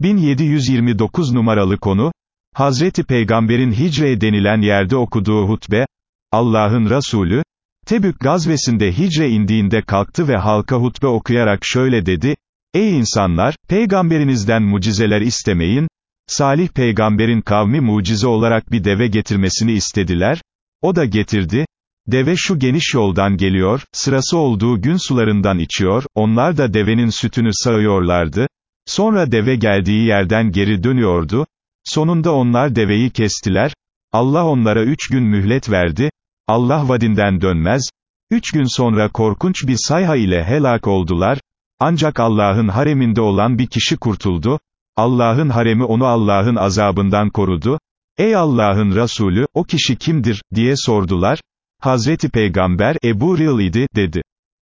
1729 numaralı konu, Hazreti Peygamber'in Hicre denilen yerde okuduğu hutbe, Allah'ın Resulü, Tebük gazvesinde Hicre indiğinde kalktı ve halka hutbe okuyarak şöyle dedi, Ey insanlar, peygamberinizden mucizeler istemeyin, Salih peygamberin kavmi mucize olarak bir deve getirmesini istediler, o da getirdi, deve şu geniş yoldan geliyor, sırası olduğu gün sularından içiyor, onlar da devenin sütünü sağıyorlardı, sonra deve geldiği yerden geri dönüyordu, sonunda onlar deveyi kestiler, Allah onlara üç gün mühlet verdi, Allah vadinden dönmez, üç gün sonra korkunç bir sayha ile helak oldular, ancak Allah'ın hareminde olan bir kişi kurtuldu, Allah'ın haremi onu Allah'ın azabından korudu, ey Allah'ın Resulü, o kişi kimdir, diye sordular, Hazreti Peygamber, Ebu Ril idi, dedi.